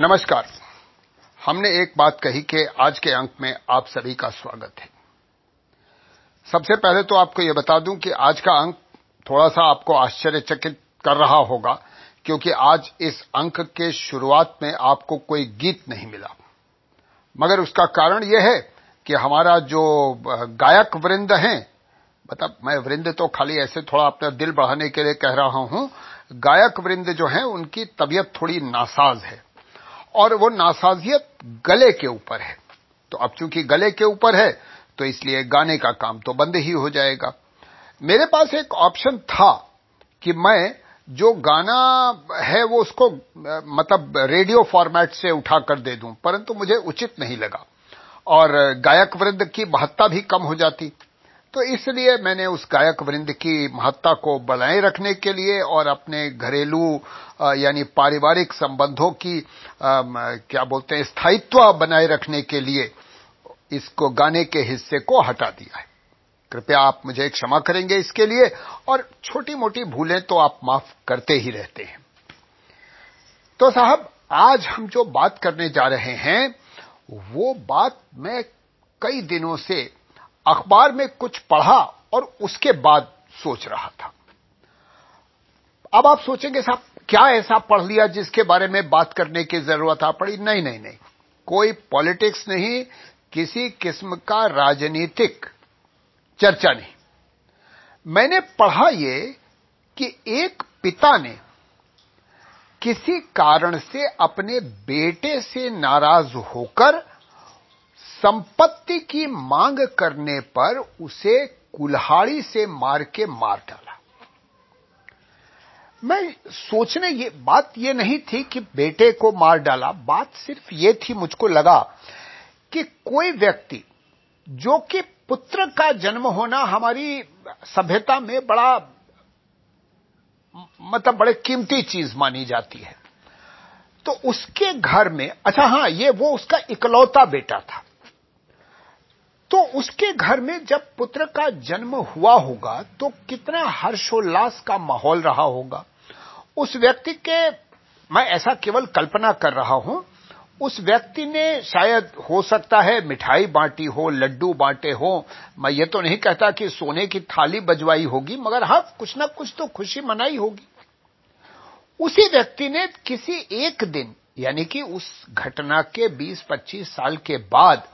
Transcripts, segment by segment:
नमस्कार। हमने एक बात कही कि आज के अंक में आप सभी का स्वागत है। सबसे पहले तो आपको यह बता दूँ कि आज का अंक थोड़ा सा आपको आश्चर्यचकित कर रहा होगा, क्योंकि आज इस अंक के शुरुआत में आपको कोई गीत नहीं मिला। मगर उसका कारण यह है कि हमारा जो गायक वृंद हैं मतलब मैं वृंद तो खाली ऐसे थोड़ा अपना दिल बढ़ाने के लिए कह रहा हूँ, गायक वृंद जो है, उनकी तबीयत थोड़ी नासाज है। और वो नासाजियत गले के ऊपर है। तो अब चूँकि गले के ऊपर है तो इसलिए गाने का काम तो बंद ही हो जाएगा। मेरे पास एक ऑप्शन था कि मैं जो गाना है वो उसको मतलब रेडियो फॉर्मेट से उठाकर दे दूँ, परंतु मुझे उचित नहीं लगा। और गायक वृंद की महत्ता भी कम हो जाती। तो इसलिए मैंने उस गायक वृंद की महत्ता को बनाए रखने के लिए और अपने घरेलू यानी पारिवारिक संबंधों की आ, क्या बोलते हैं स्थायित्व बनाए रखने के लिए इसको गाने के हिस्से को हटा दिया है। कृपया आप मुझे क्षमा करेंगे इसके लिए और छोटी मोटी भूलें तो आप माफ़ करते ही रहते हैं। तो साहब आज हम जो बात करने जा रहे हैं वो बात मैं कई दिनों से अखबार में कुछ पढ़ा और उसके बाद सोच रहा था। अब आप सोचेंगे, साहब, क्या ऐसा पढ़ लिया जिसके बारे में बात करने की ज़रूरत आ पड़ी? नहीं नहीं नहीं। कोई पॉलिटिक्स नहीं, किसी किस्म का राजनीतिक चर्चा नहीं। मैंने पढ़ा ये कि एक पिता ने किसी कारण से अपने बेटे से नाराज़ होकर संपत्ति की मांग करने पर उसे कुल्हाड़ी से मार के मार डाला। मैं सोचने ये बात ये नहीं थी कि बेटे को मार डाला। बात सिर्फ़ ये थी मुझको लगा कि कोई व्यक्ति जो कि पुत्र का जन्म होना हमारी सभ्यता में बड़ा मतलब बड़े कीमती चीज़ मानी जाती है। तो उसके घर में अच्छा हाँ, ये वो उसका इकलौता बेटा था। तो उसके घर में जब पुत्र का जन्म हुआ होगा तो कितना हर्षोल्लास का माहौल रहा होगा। उस व्यक्ति के, मैं ऐसा केवल कल्पना कर रहा हूँ, उस व्यक्ति ने शायद हो सकता है मिठाई बांटी हो, लड्डू बांटे हो, मैं ये तो नहीं कहता कि सोने की थाली बजवाई होगी, मगर हाँ कुछ ना कुछ तो खुशी मनाई होगी। उसी व्यक्ति ने किसी एक दिन, यानी कि उस घटना के 20-25 साल के बाद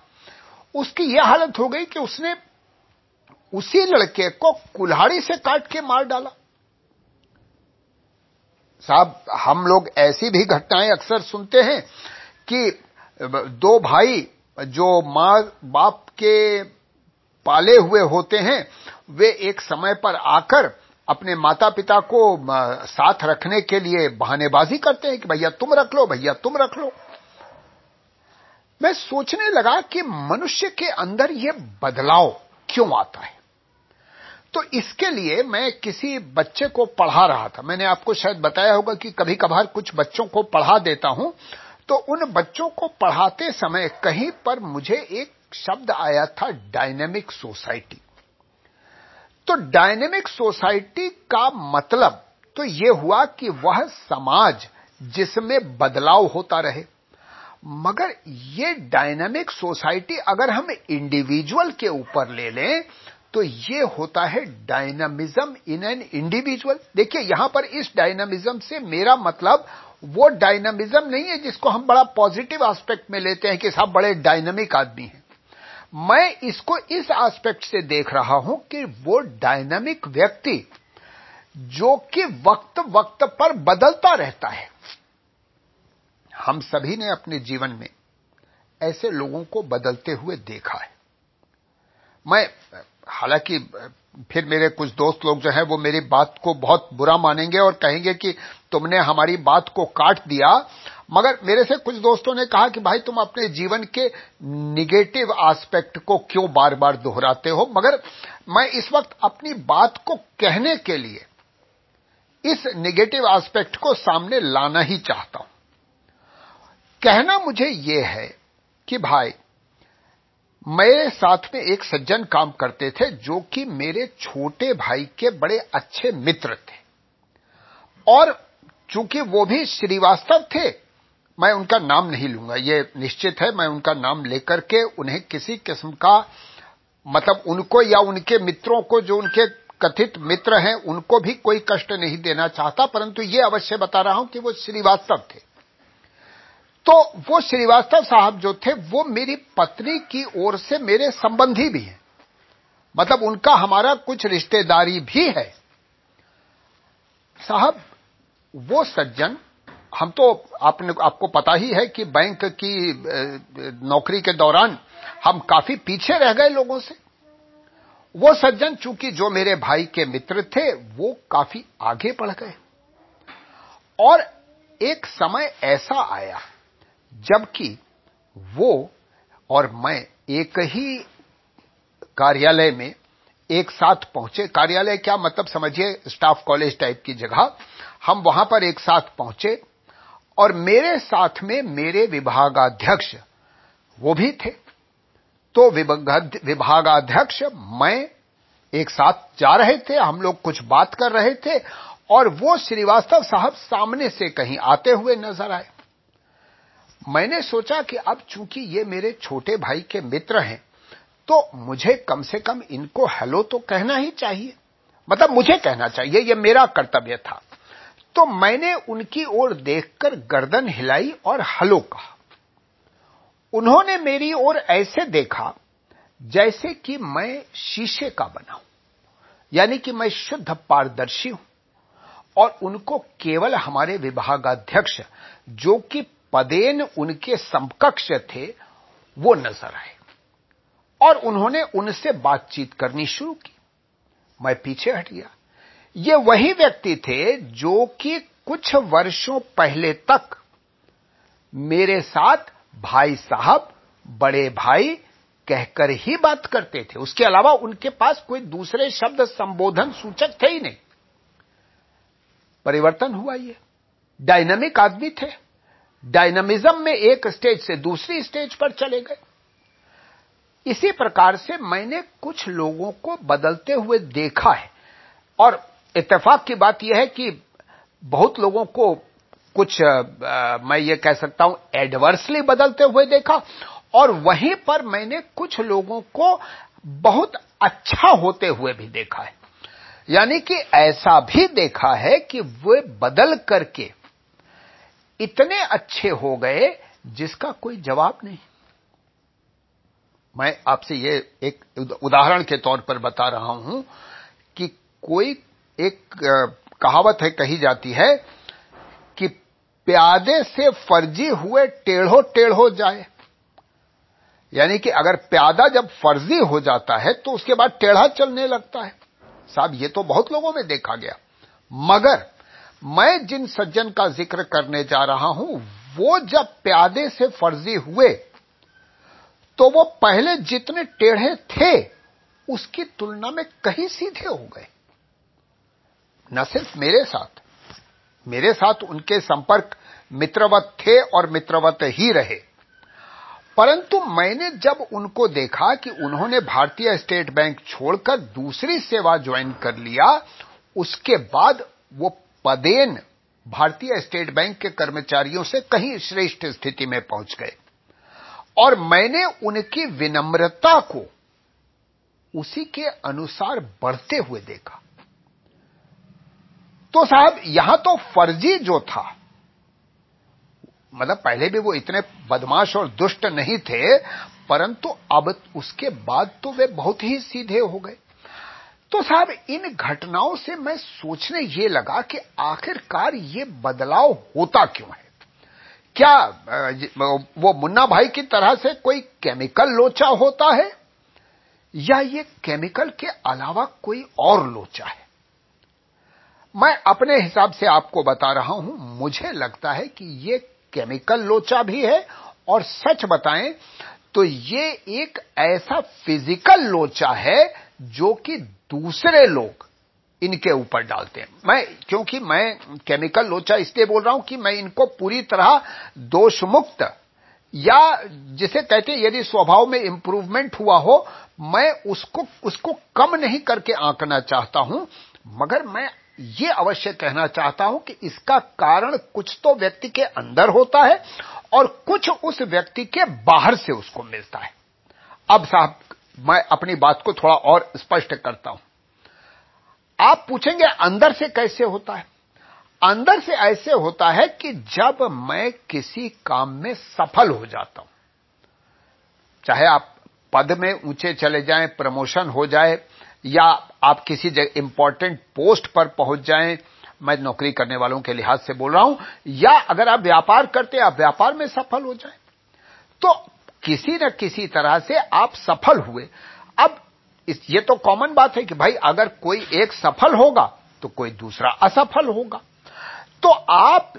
उसकी यह हालत हो गई कि उसने उसी लड़के को कुल्हाड़ी से काट के मार डाला। साहब, हम लोग ऐसी भी घटनाएँ अक्सर सुनते हैं कि दो भाई जो माँ बाप के पाले हुए होते हैं, वे एक समय पर आकर अपने माता पिता को साथ रखने के लिए बहानेबाजी करते हैं कि, भैया, तुम रख लो, भैया, तुम रख लो। मैं सोचने लगा कि मनुष्य के अंदर यह बदलाव क्यों आता है? तो इसके लिए मैं किसी बच्चे को पढ़ा रहा था। मैंने आपको शायद बताया होगा कि कभी कभार कुछ बच्चों को पढ़ा देता हूँ। तो उन बच्चों को पढ़ाते समय कहीं पर मुझे एक शब्द आया था डायनेमिक सोसाइटी तो डायनेमिक सोसाइटी का मतलब तो यह हुआ कि वह समाज जिसमें बदलाव होता रहे मगर ये डायनामिक सोसाइटी अगर हम इंडिविजुअल के ऊपर ले लें तो ये होता है डायनामिज्म इन एन इंडिविजुअल देखिए, यहाँ पर इस डायनामिज्म से मेरा मतलब वो डायनामिज्म नहीं है जिसको हम बड़ा पॉजिटिव एस्पेक्ट में लेते हैं कि साहब बड़े डायनामिक आदमी हैं। मैं इसको इस एस्पेक्ट से देख रहा हूँ कि वो डायनामिक व्यक्ति जो कि वक्त वक्त पर बदलता रहता है। हम सभी ने अपने जीवन में ऐसे लोगों को बदलते हुए देखा है। मैं, हालाँकि, फिर मेरे कुछ दोस्त लोग जो हैं, वो मेरी बात को बहुत बुरा मानेंगे और कहेंगे कि तुमने हमारी बात को काट दिया। मगर मेरे से कुछ दोस्तों ने कहा कि, भाई, तुम अपने जीवन के निगेटिव एस्पेक्ट को क्यों बार बार दोहराते हो? मगर मैं इस वक्त अपनी बात को कहने के लिए इस निगेटिव एस्पेक्ट को सामने लाना ही चाहता हूँ। कहना मुझे यह है कि भाई, मेरे साथ में एक सज्जन काम करते थे जो कि मेरे छोटे भाई के बड़े अच्छे मित्र थे। और चूँकि वो भी श्रीवास्तव थे, मैं उनका नाम नहीं लूँगा। ये निश्चित है, मैं उनका नाम लेकर के उन्हें किसी किस्म का मतलब उनको या उनके मित्रों को, जो उनके कथित मित्र हैं, उनको भी कोई कष्ट नहीं देना चाहता, परंतु ये अवश्य बता रहा हूँ कि वो श्रीवास्तव थे। तो वो श्रीवास्तव साहब जो थे, वो मेरी पत्नी की ओर से मेरे संबंधी भी हैं। मतलब उनका हमारा कुछ रिश्तेदारी भी है। साहब, वो सज्जन, हम तो आपने, आपको पता ही है कि बैंक की नौकरी के दौरान हम काफ़ी पीछे रह गए लोगों से। वो सज्जन, चूँकि जो मेरे भाई के मित्र थे, वो काफ़ी आगे बढ़ गए। और एक समय ऐसा आया जबकि वो और मैं एक ही कार्यालय में एक साथ पहुँचे। कार्यालय क्या मतलब समझिए? स्टाफ कॉलेज टाइप की जगह। हम वहाँ पर एक साथ पहुँचे और मेरे साथ में मेरे विभागाध्यक्ष वो भी थे। तो विभागाध्यक्ष, मैं एक साथ जा रहे थे, हम लोग कुछ बात कर रहे थे और वो श्रीवास्तव साहब सामने से कहीं आते हुए नज़र आए। मैंने सोचा कि अब चूँकि ये मेरे छोटे भाई के मित्र हैं तो मुझे कम से कम इनको हेलो तो कहना ही चाहिए। मतलब मुझे कहना चाहिए, ये मेरा कर्तव्य था। तो मैंने उनकी ओर देखकर गर्दन हिलाई और हेलो कहा। उन्होंने मेरी ओर ऐसे देखा जैसे कि मैं शीशे का बना हूँ, यानी कि मैं शुद्ध पारदर्शी हूँ, और उनको केवल हमारे विभागाध्यक्ष, जो कि पदेन उनके समकक्ष थे, वो नज़र आए। और उन्होंने उनसे बातचीत करनी शुरू की। मैं पीछे हट गया। ये वही व्यक्ति थे जो कि कुछ वर्षों पहले तक मेरे साथ भाई साहब, बड़े भाई कहकर ही बात करते थे। उसके अलावा उनके पास कोई दूसरे शब्द संबोधन सूचक थे ही नहीं। परिवर्तन हुआ ये। डायनामिक आदमी थे। डायनामिज्म में एक स्टेज से दूसरी स्टेज पर चले गए। इसी प्रकार से मैंने कुछ लोगों को बदलते हुए देखा है। और इत्तेफाक की बात यह है कि बहुत लोगों को कुछ आ, मैं ये कह सकता हूँ एडवर्सली बदलते हुए देखा। और वहीं पर मैंने कुछ लोगों को बहुत अच्छा होते हुए भी देखा है। यानी कि ऐसा भी देखा है कि वे बदल करके इतने अच्छे हो गए जिसका कोई जवाब नहीं। मैं आपसे ये एक उदाहरण के तौर पर बता रहा हूँ कि कोई एक कहावत है, कही जाती है कि प्यादे से फर्जी हुए टेढ़ो टेढ़ो जाए। यानी कि अगर प्यादा जब फर्जी हो जाता है तो उसके बाद टेढ़ा चलने लगता है। साहब, ये तो बहुत लोगों में देखा गया। मगर मैं जिन सज्जन का ज़िक्र करने जा रहा हूँ, वो जब प्यादे से फर्जी हुए तो वो पहले जितने टेढ़े थे, उसकी तुलना में कहीं सीधे हो गए। न सिर्फ़ मेरे साथ मेरे साथ उनके संपर्क मित्रवत थे और मित्रवत ही रहे। परंतु मैंने जब उनको देखा कि उन्होंने भारतीय स्टेट बैंक छोड़कर दूसरी सेवा ज्वाइन कर लिया, उसके बाद वो पदेन भारतीय स्टेट बैंक के कर्मचारियों से कहीं श्रेष्ठ स्थिति में पहुँच गए। और मैंने उनकी विनम्रता को उसी के अनुसार बढ़ते हुए देखा। तो साहब, यहाँ तो फर्जी जो था मतलब पहले भी वो इतने बदमाश और दुष्ट नहीं थे, परंतु अब उसके बाद तो वे बहुत ही सीधे हो गए। तो साहब, इन घटनाओं से मैं सोचने ये लगा कि आखिरकार ये बदलाव होता क्यों है? क्या वो मुन्ना भाई की तरह से कोई केमिकल लोचा होता है? या ये केमिकल के अलावा कोई और लोचा है? मैं अपने हिसाब से आपको बता रहा हूँ, मुझे लगता है कि ये केमिकल लोचा भी है। और सच बताएँ तो ये एक ऐसा फ़िज़िकल लोचा है जो कि दूसरे लोग इनके ऊपर डालते हैं। मैं, क्योंकि मैं केमिकल लोचा इसलिए बोल रहा हूँ कि मैं इनको पूरी तरह दोष मुक्त या जिसे कहते हैं, यदि स्वभाव में इंप्रूवमेंट हुआ हो, मैं उसको उसको कम नहीं करके आंकना चाहता हूँ, मगर मैं ये अवश्य कहना चाहता हूँ कि इसका कारण कुछ तो व्यक्ति के अंदर होता है और कुछ उस व्यक्ति के बाहर से उसको मिलता है। अब साहब मैं अपनी बात को थोड़ा और स्पष्ट करता हूँ। आप पूछेंगे, अंदर से कैसे होता है? अंदर से ऐसे होता है कि जब मैं किसी काम में सफल हो जाता हूँ, चाहे आप पद में ऊँचे चले जाएँ, प्रमोशन हो जाए, या आप किसी जगह इंपॉर्टेंट पोस्ट पर पहुँच जाएँ, मैं नौकरी करने वालों के लिहाज से बोल रहा हूँ, या अगर आप व्यापार करते हैं, आप व्यापार में सफल हो जाएँ तो किसी न किसी तरह से आप सफल हुए। अब इस, ये तो कॉमन बात है कि भाई अगर कोई एक सफल होगा तो कोई दूसरा असफल होगा। तो आप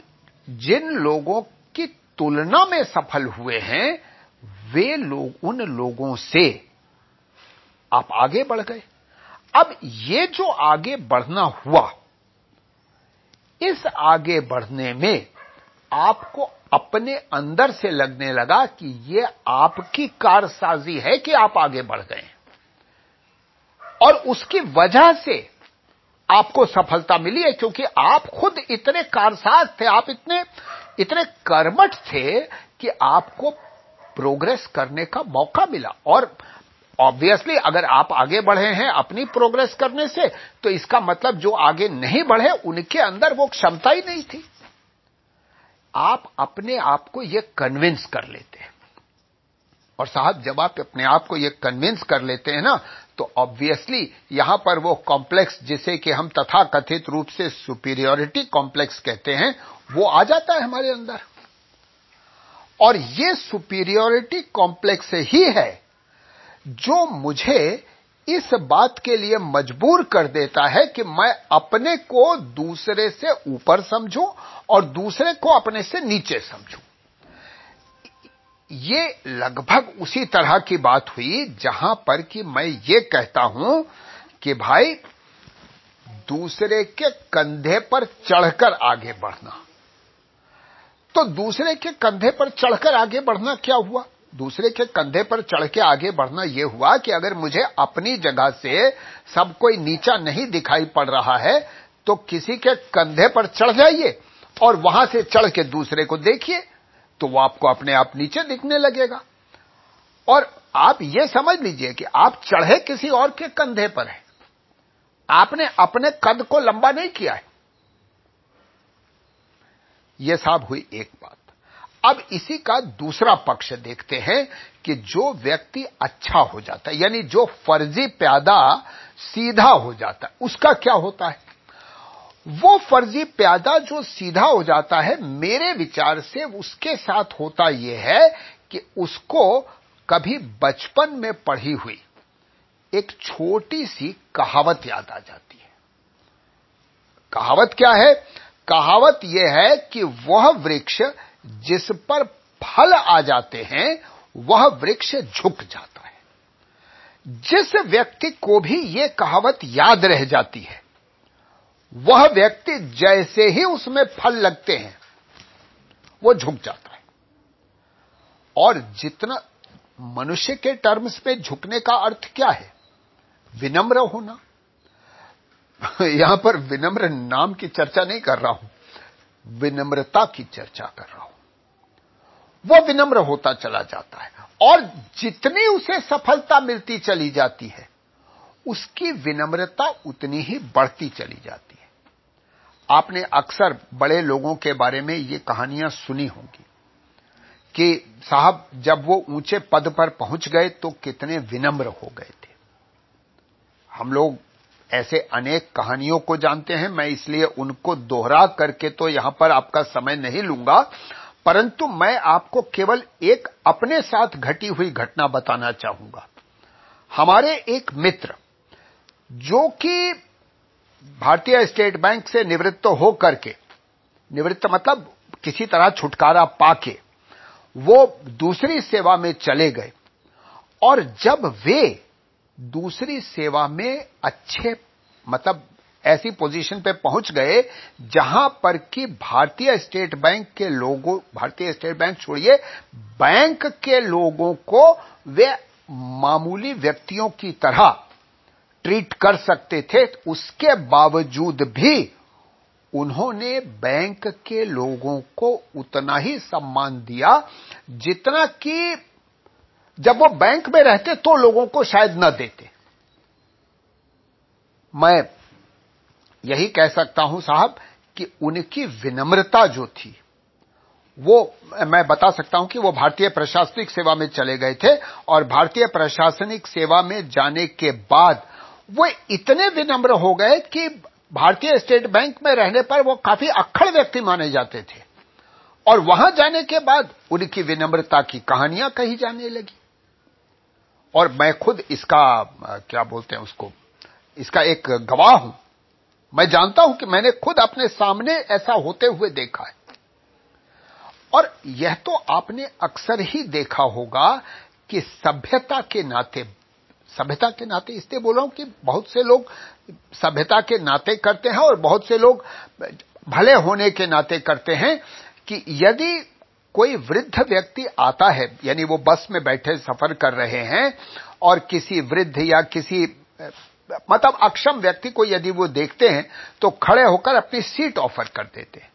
जिन लोगों की तुलना में सफल हुए हैं वे लोग उन लोगों से आप आगे बढ़ गए। अब ये जो आगे बढ़ना हुआ इस आगे बढ़ने में आपको अपने अंदर से लगने लगा कि ये आपकी कारसाजी है कि आप आगे बढ़ गए। और उसकी वजह से आपको सफलता मिली है, क्योंकि आप खुद इतने कारसाज थे, आप इतने इतने कर्मठ थे कि आपको प्रोग्रेस करने का मौका मिला। और ऑब्वियसली अगर आप आगे बढ़े हैं अपनी प्रोग्रेस करने से तो इसका मतलब जो आगे नहीं बढ़े, उनके अंदर वो क्षमता ही नहीं थी। आप अपने आप को ये कन्विंस कर लेते हैं। और साहब, जब आप अपने आप को ये कन्विंस कर लेते हैं ना तो ऑब्वियसली यहाँ पर वो कॉम्प्लेक्स जिसे कि हम तथा कथित रूप से सुपीरियोरिटी कॉम्प्लेक्स कहते हैं, वो आ जाता है हमारे अंदर। और ये सुपीरियोरिटी कॉम्प्लेक्स ही है जो मुझे इस बात के लिए मजबूर कर देता है कि मैं अपने को दूसरे से ऊपर समझूं और दूसरे को अपने से नीचे समझूं। ये लगभग उसी तरह की बात हुई जहाँ पर कि मैं ये कहता हूँ कि भाई, दूसरे के कंधे पर चढ़कर आगे बढ़ना। तो दूसरे के कंधे पर चढ़कर आगे बढ़ना क्या हुआ? दूसरे के कंधे पर चढ़ के आगे बढ़ना यह हुआ कि अगर मुझे अपनी जगह से सब कोई नीचा नहीं दिखाई पड़ रहा है तो किसी के कंधे पर चढ़ जाइए और वहाँ से चढ़ के दूसरे को देखिए तो वो आपको अपने आप नीचे दिखने लगेगा। और आप ये समझ लीजिए कि आप चढ़े किसी और के कंधे पर है। आपने अपने कद को लंबा नहीं किया है। यह साहब हुई एक बात। अब इसी का दूसरा पक्ष देखते हैं कि जो व्यक्ति अच्छा हो जाता है, यानी जो फर्जी प्यादा सीधा हो जाता है, उसका क्या होता है? वो फर्जी प्यादा जो सीधा हो जाता है, मेरे विचार से उसके साथ होता यह है कि उसको कभी बचपन में पढ़ी हुई एक छोटी सी कहावत याद आ जाती है। कहावत क्या है? कहावत यह है कि वह वृक्ष जिस पर फल आ जाते हैं, वह वृक्ष झुक जाता है। जिस व्यक्ति को भी यह कहावत याद रह जाती है, वह व्यक्ति जैसे ही उसमें फल लगते हैं, वो झुक जाता है। और जितना मनुष्य के टर्म्स में झुकने का अर्थ क्या है? विनम्र होना। यहाँ पर विनम्र नाम की चर्चा नहीं कर रहा हूँ, विनम्रता की चर्चा कर रहा हूँ। वो विनम्र होता चला जाता है। और जितनी उसे सफलता मिलती चली जाती है, उसकी विनम्रता उतनी ही बढ़ती चली जाती है। आपने अक्सर बड़े लोगों के बारे में ये कहानियाँ सुनी होंगी कि साहब, जब वो ऊँचे पद पर पहुँच गए तो कितने विनम्र हो गए थे। हम लोग ऐसे अनेक कहानियों को जानते हैं, मैं इसलिए उनको दोहरा करके तो यहाँ पर आपका समय नहीं लूँगा। परंतु मैं आपको केवल एक अपने साथ घटी हुई घटना बताना चाहूँगा। हमारे एक मित्र, जो कि भारतीय स्टेट बैंक से निवृत्त होकर के, निवृत्त मतलब किसी तरह छुटकारा पाके, वो दूसरी सेवा में चले गए। और जब वे दूसरी सेवा में अच्छे मतलब ऐसी पोजीशन पे पहुँच गए जहाँ पर कि भारतीय स्टेट बैंक के लोगों, भारतीय स्टेट बैंक छोड़िए, बैंक के लोगों को वे मामूली व्यक्तियों की तरह ट्रीट कर सकते थे। उसके बावजूद भी उन्होंने बैंक के लोगों को उतना ही सम्मान दिया जितना कि जब वो बैंक में रहते तो लोगों को शायद न देते। मैं यही कह सकता हूँ साहब कि उनकी विनम्रता जो थी, वो, मैं बता सकता हूँ कि वो भारतीय प्रशासनिक सेवा में चले गए थे और भारतीय प्रशासनिक सेवा में जाने के बाद वो इतने विनम्र हो गए कि भारतीय स्टेट बैंक में रहने पर वो काफ़ी अक्खड़ व्यक्ति माने जाते थे। और वहाँ जाने के बाद उनकी विनम्रता की कहानियाँ कही जाने लगी। और मैं खुद इसका, क्या बोलते हैं उसको, इसका एक गवाह हूँ। मैं जानता हूँ कि मैंने खुद अपने सामने ऐसा होते हुए देखा है। और यह तो आपने अक्सर ही देखा होगा कि सभ्यता के नाते, सभ्यता के नाते इसलिए बोल रहा हूँ कि बहुत से लोग सभ्यता के नाते करते हैं और बहुत से लोग भले होने के नाते करते हैं कि यदि कोई वृद्ध व्यक्ति आता है, यानी वो बस में बैठे सफ़र कर रहे हैं और किसी वृद्ध या किसी मतलब अक्षम व्यक्ति को यदि वो देखते हैं तो खड़े होकर अपनी सीट ऑफ़र कर देते हैं।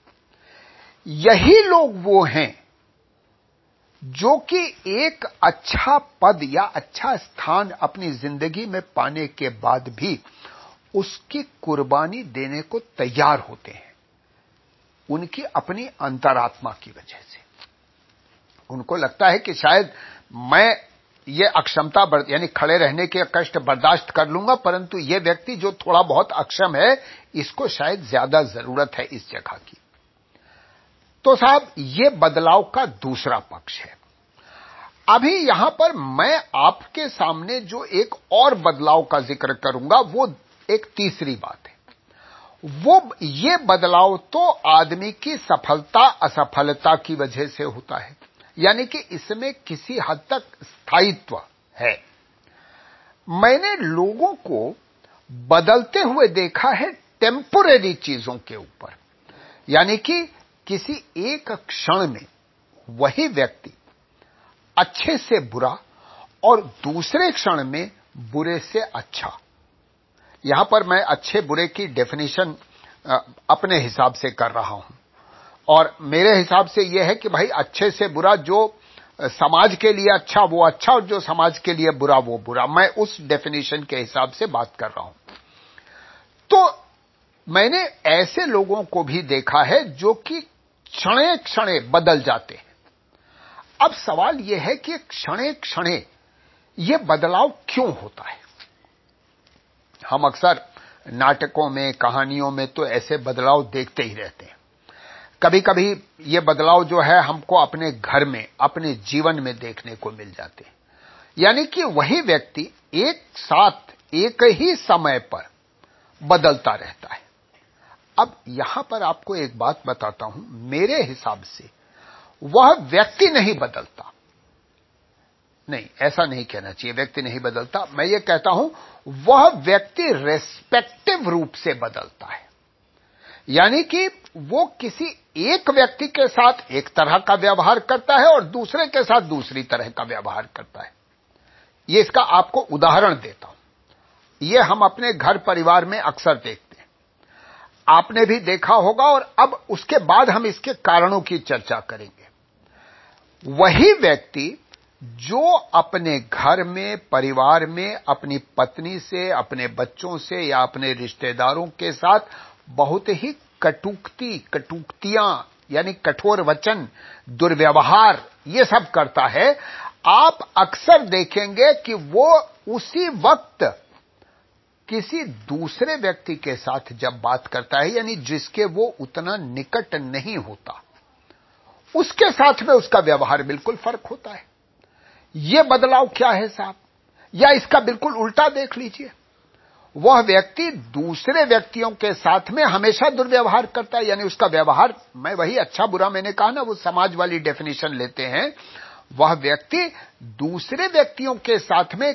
यही लोग वो हैं जो कि एक अच्छा पद या अच्छा स्थान अपनी ज़िंदगी में पाने के बाद भी उसकी कुर्बानी देने को तैयार होते हैं। उनकी अपनी अंतरात्मा की वजह से। उनको लगता है कि शायद मैं ये अक्षमता यानी खड़े रहने के कष्ट बर्दाश्त कर लूँगा, परंतु ये व्यक्ति जो थोड़ा बहुत अक्षम है, इसको शायद ज़्यादा ज़रूरत है इस जगह की। तो साहब, ये बदलाव का दूसरा पक्ष है। अभी यहाँ पर मैं आपके सामने जो एक और बदलाव का ज़िक्र करूँगा, वो एक तीसरी बात है। वो, ये बदलाव तो आदमी की सफलता, असफलता की वजह से होता है। यानी कि इसमें किसी हद तक स्थायित्व है। मैंने लोगों को बदलते हुए देखा है टेम्पोरेरी चीज़ों के ऊपर। यानी कि किसी एक क्षण में वही व्यक्ति अच्छे से बुरा और दूसरे क्षण में बुरे से अच्छा। यहाँ पर मैं अच्छे बुरे की डेफिनेशन अपने हिसाब से कर रहा हूँ। और मेरे हिसाब से यह है कि भाई अच्छे से बुरा जो समाज के लिए अच्छा वो अच्छा और जो समाज के लिए बुरा, वो बुरा। मैं उस डेफिनेशन के हिसाब से बात कर रहा हूँ। तो मैंने ऐसे लोगों को भी देखा है जो कि क्षणे क्षणे बदल जाते हैं। अब सवाल यह है कि क्षणे क्षणे यह बदलाव क्यों होता है? हम अक्सर नाटकों में, कहानियों में तो ऐसे बदलाव देखते ही रहते हैं। कभी कभी ये बदलाव जो है हमको अपने घर में, अपने जीवन में देखने को मिल जाते हैं। यानी कि वही व्यक्ति एक साथ, एक ही समय पर बदलता रहता है। अब यहाँ पर आपको एक बात बताता हूँ। मेरे हिसाब से वह व्यक्ति नहीं बदलता। नहीं, ऐसा नहीं कहना चाहिए। व्यक्ति नहीं बदलता। मैं ये कहता हूँ, वह व्यक्ति रेस्पेक्टिव रूप से बदलता है। यानी कि वो किसी एक व्यक्ति के साथ एक तरह का व्यवहार करता है और दूसरे के साथ दूसरी तरह का व्यवहार करता है। ये इसका आपको उदाहरण देता हूँ। ये हम अपने घर परिवार में अक्सर देखते हैं। आपने भी देखा होगा और अब उसके बाद हम इसके कारणों की चर्चा करेंगे। वही व्यक्ति जो अपने घर में, परिवार में, अपनी पत्नी से, अपने बच्चों से या अपने रिश्तेदारों के साथ बहुत ही कटुक्ति, कटुक्तियाँ, यानी कठोर वचन, दुर्व्यवहार, ये सब करता है। आप अक्सर देखेंगे कि वो उसी वक्त किसी दूसरे व्यक्ति के साथ जब बात करता है, यानी जिसके वो उतना निकट नहीं होता, उसके साथ में उसका व्यवहार बिल्कुल फ़र्क होता है। ये बदलाव क्या है साहब? या इसका बिल्कुल उल्टा देख लीजिए। वह व्यक्ति दूसरे व्यक्तियों के साथ में हमेशा दुर्व्यवहार करता है, यानी उसका व्यवहार, मैं वही अच्छा बुरा मैंने कहा ना, वो समाज वाली डेफिनेशन लेते हैं। वह व्यक्ति दूसरे व्यक्तियों के साथ में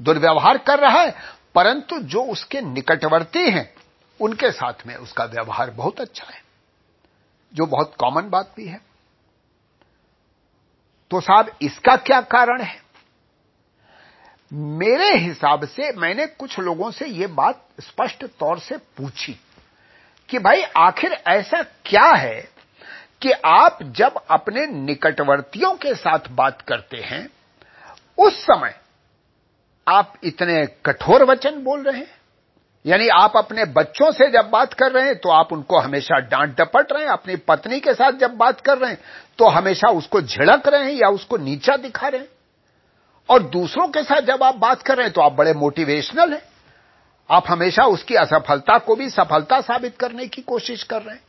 दुर्व्यवहार कर रहा है, परंतु जो उसके निकटवर्ती हैं, उनके साथ में उसका व्यवहार बहुत अच्छा है, जो बहुत कॉमन बात भी है। तो साहब, इसका क्या कारण है? मेरे हिसाब से मैंने कुछ लोगों से ये बात स्पष्ट तौर से पूछी कि भाई, आखिर ऐसा क्या है कि आप जब अपने निकटवर्तियों के साथ बात करते हैं, उस समय आप इतने कठोर वचन बोल रहे हैं? यानी आप अपने बच्चों से जब बात कर रहे हैं तो आप उनको हमेशा डांट डपट रहे हैं, अपनी पत्नी के साथ जब बात कर रहे हैं तो हमेशा उसको झिड़क रहे हैं या उसको नीचा दिखा रहे हैं? और दूसरों के साथ जब आप बात कर रहे हैं तो आप बड़े मोटिवेशनल हैं। आप हमेशा उसकी असफलता को भी सफलता साबित करने की कोशिश कर रहे हैं।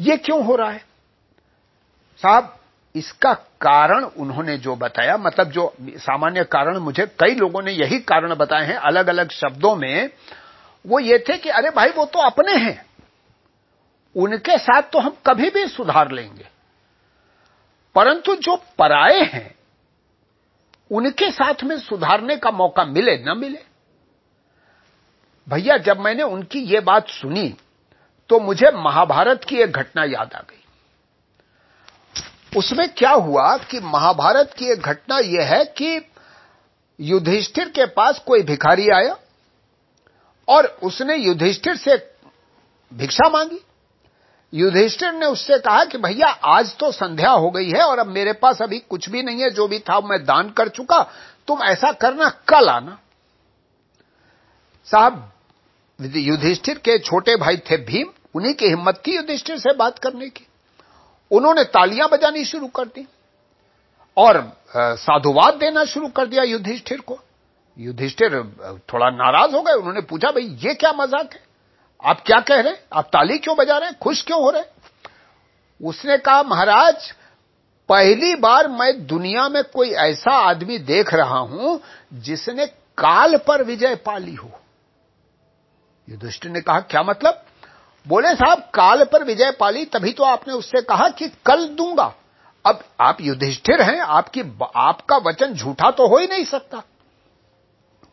ये क्यों हो रहा है? साहब, इसका कारण उन्होंने जो बताया मतलब जो सामान्य कारण मुझे कई लोगों ने यही कारण बताए हैं अलग अलग शब्दों में, वो ये थे कि अरे भाई, वो तो अपने हैं। उनके साथ तो हम कभी भी सुधार लेंगे। परंतु जो पराए हैं उनके साथ में सुधारने का मौका मिले, न मिले। भैया, जब मैंने उनकी ये बात सुनी तो मुझे महाभारत की एक घटना याद आ गई। उसमें क्या हुआ कि महाभारत की एक घटना यह है कि युधिष्ठिर के पास कोई भिखारी आया और उसने युधिष्ठिर से भिक्षा मांगी। युधिष्ठिर ने उससे कहा कि भैया, आज तो संध्या हो गई है और अब मेरे पास अभी कुछ भी नहीं है, जो भी था मैं दान कर चुका। तुम ऐसा करना, कल आना। साहब, युधिष्ठिर के छोटे भाई थे भीम, उन्हीं की हिम्मत थी युधिष्ठिर से बात करने की। उन्होंने तालियाँ बजानी शुरू कर दी और साधुवाद देना शुरू कर दिया युधिष्ठिर को। युधिष्ठिर थोड़ा नाराज़ हो गए। उन्होंने पूछा, भाई, ये क्या मज़ाक है? आप क्या कह रहे हैं? आप ताली क्यों बजा रहे हैं? खुश क्यों हो रहे हैं? उसने कहा, महाराज, पहली बार मैं दुनिया में कोई ऐसा आदमी देख रहा हूँ जिसने काल पर विजय पाली हो. युधिष्ठिर ने कहा, क्या मतलब? बोले, साहब, काल पर विजय पाली तभी तो आपने उससे कहा कि कल दूँगा। अब आप युधिष्ठिर हैं, आपकी आपका वचन झूठा तो हो ही नहीं सकता।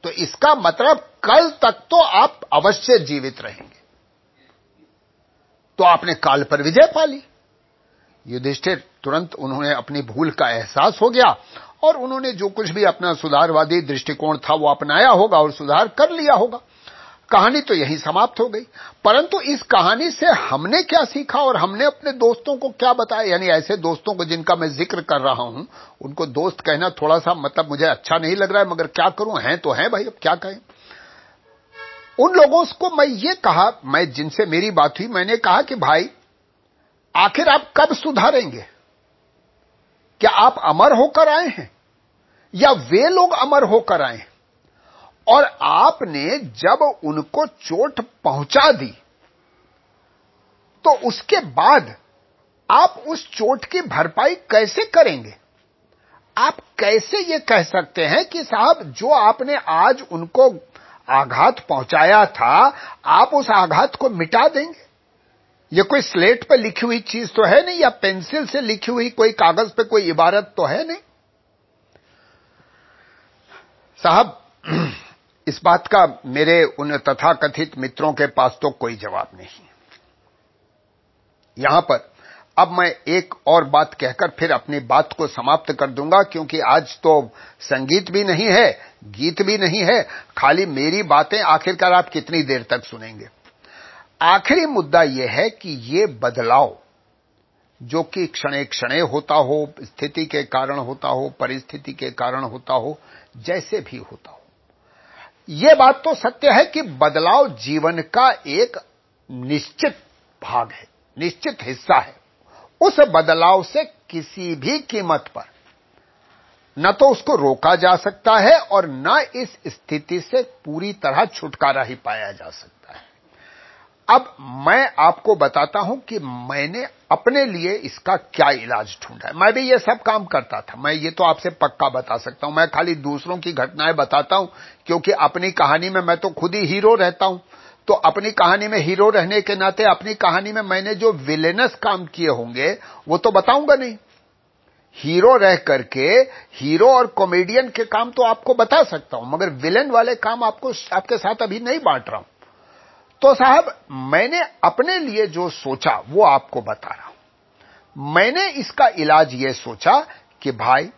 तो इसका मतलब कल तक तो आप अवश्य जीवित रहेंगे। तो आपने काल पर विजय पा ली। युधिष्ठिर तुरंत उन्होंने अपनी भूल का एहसास हो गया और उन्होंने जो कुछ भी अपना सुधारवादी दृष्टिकोण था वो अपनाया होगा और सुधार कर लिया होगा। कहानी तो यहीं समाप्त हो गई। परंतु इस कहानी से हमने क्या सीखा और हमने अपने दोस्तों को क्या बताया? यानी ऐसे दोस्तों को जिनका मैं ज़िक्र कर रहा हूँ, उनको दोस्त कहना थोड़ा सा मतलब मुझे अच्छा नहीं लग रहा है, मगर क्या करूँ? हैं तो हैं भाई, अब क्या कहें? उन लोगों को मैं ये कहा, मैं जिनसे मेरी बात हुई, मैंने कहा कि भाई, आखिर आप कब सुधारेंगे? क्या आप अमर होकर आए हैं? या वे लोग अमर होकर आए और आपने जब उनको चोट पहुँचा दी तो उसके बाद आप उस चोट की भरपाई कैसे करेंगे? आप कैसे ये कह सकते हैं कि साहब, जो आपने आज उनको आघात पहुँचाया था, आप उस आघात को मिटा देंगे। ये कोई स्लेट पे लिखी हुई चीज़ तो है नहीं, या पेंसिल से लिखी हुई कोई कागज़ पे कोई इबारत तो है नहीं। साहब, इस बात का मेरे उन तथाकथित मित्रों के पास तो कोई जवाब नहीं। यहाँ पर अब मैं एक और बात कहकर फिर अपनी बात को समाप्त कर दूँगा, क्योंकि आज तो संगीत भी नहीं है, गीत भी नहीं है, खाली मेरी बातें आखिरकार आप कितनी देर तक सुनेंगे। आखिरी मुद्दा यह है कि ये बदलाव, जो कि क्षणे क्षणे होता हो, स्थिति के कारण होता हो, परिस्थिति के कारण होता हो, जैसे भी होता हो, ये बात तो सत्य है कि बदलाव जीवन का एक निश्चित भाग है, निश्चित हिस्सा है। उस बदलाव से किसी भी कीमत पर। न तो उसको रोका जा सकता है और न इस स्थिति से पूरी तरह छुटकारा ही पाया जा सकता है। अब मैं आपको बताता हूँ कि मैंने अपने लिए इसका क्या इलाज ढूंढा है। मैं भी ये सब काम करता था। मैं ये तो आपसे पक्का बता सकता हूँ। मैं खाली दूसरों की घटनाएँ बताता हूँ, क्योंकि अपनी कहानी में मैं तो खुद ही हीरो रहता हूँ। तो अपनी कहानी में हीरो रहने के नाते, अपनी कहानी में मैंने जो विलेनस काम किए होंगे, वो तो बताऊँगा नहीं। हीरो रह करके, हीरो और कॉमेडियन के काम तो आपको बता सकता हूँ, मगर विलेन वाले काम आपको, आपके साथ अभी नहीं बांट रहा हूँ। तो साहब, मैंने अपने लिए जो सोचा, वो आपको बता रहा हूँ। मैंने इसका इलाज ये सोचा कि भाई,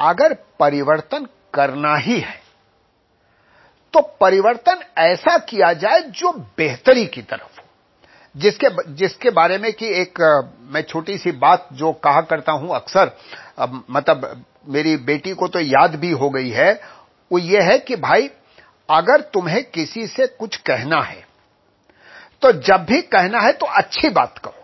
अगर परिवर्तन करना ही है तो परिवर्तन ऐसा किया जाए जो बेहतरी की तरफ़ हो। जिसके जिसके बारे में कि एक मैं छोटी सी बात जो कहा करता हूँ अक्सर मतलब मेरी बेटी को तो याद भी हो गई है, वो ये है कि भाई, अगर तुम्हें किसी से कुछ कहना है तो जब भी कहना है तो अच्छी बात कहो।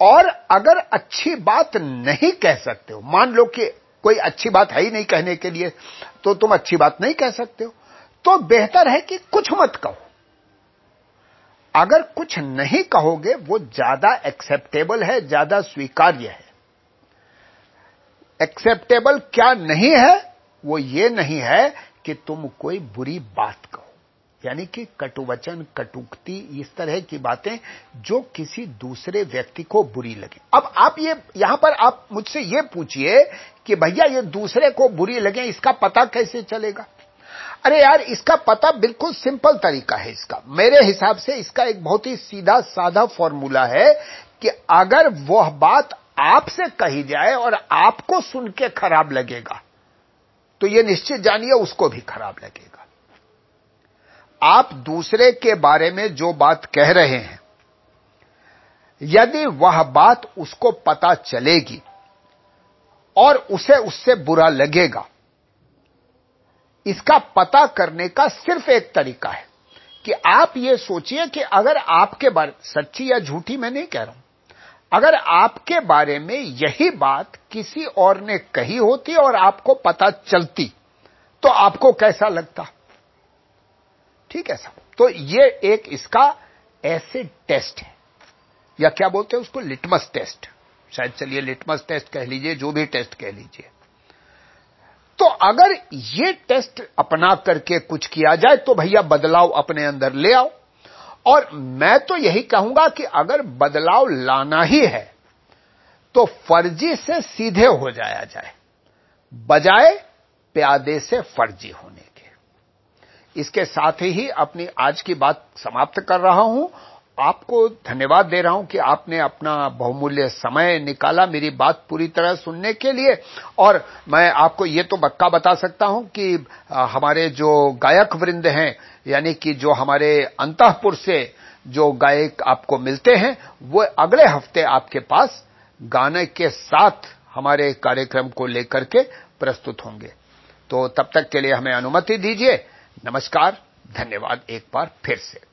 और अगर अच्छी बात नहीं कह सकते हो, मान लो कि कोई अच्छी बात है ही नहीं कहने के लिए तो तुम अच्छी बात नहीं कह सकते हो। तो बेहतर है कि कुछ मत कहो। अगर कुछ नहीं कहोगे, वो ज़्यादा एक्सेप्टेबल है, ज़्यादा स्वीकार्य है। एक्सेप्टेबल क्या नहीं है? वो ये नहीं है कि तुम कोई बुरी बात कहो। यानी कि कटुवचन, कटुक्ति, इस तरह की बातें जो किसी दूसरे व्यक्ति को बुरी लगे। अब आप ये, यहाँ पर आप मुझसे ये पूछिए कि भैया ये दूसरे को बुरी लगे, इसका पता कैसे चलेगा? अरे यार, इसका पता बिल्कुल सिंपल तरीका है इसका। मेरे हिसाब से इसका एक बहुत ही सीधा, साधा फॉर्मूला है कि अगर वह बात आपसे कही जाए और आपको सुन के खराब लगेगा तो यह निश्चित जानिए उसको भी खराब लगेगा। आप दूसरे के बारे में जो बात कह रहे हैं, यदि वह बात उसको पता चलेगी और उसे उससे बुरा लगेगा। इसका पता करने का सिर्फ़ एक तरीका है कि आप ये सोचिए कि अगर आपके बारे, सच्ची या झूठी मैं नहीं कह रहा हूँ। अगर आपके बारे में यही बात किसी और ने कही होती और आपको पता चलती तो आपको कैसा लगता? ठीक है साहब तो ये एक इसका ऐसे टेस्ट है। या क्या बोलते हैं उसको? Litmus test. शायद चलिए लिटमस टेस्ट कह लीजिए, जो भी टेस्ट कह लीजिए। तो अगर ये टेस्ट अपना करके कुछ किया जाए तो भैया बदलाव अपने अंदर ले आओ। और मैं तो यही कहूँगा कि अगर बदलाव लाना ही है तो फर्जी से सीधे हो जाया जाए, बजाय प्यादे से फर्जी होने के। इसके साथ ही अपनी आज की बात समाप्त कर रहा हूँ आपको धन्यवाद दे रहा हूँ कि आपने अपना बहुमूल्य समय निकाला मेरी बात पूरी तरह सुनने के लिए। और मैं आपको ये तो बक्का बता सकता हूँ कि हमारे जो गायक वृंद हैं, यानी कि जो हमारे अंतपुर से जो गायक आपको मिलते हैं, वो अगले हफ़्ते आपके पास गाने के साथ हमारे कार्यक्रम को लेकर के प्रस्तुत होंगे। तो तब तक के लिए हमें अनुमति दीजिए। नमस्कार, धन्यवाद एक बार फिर से।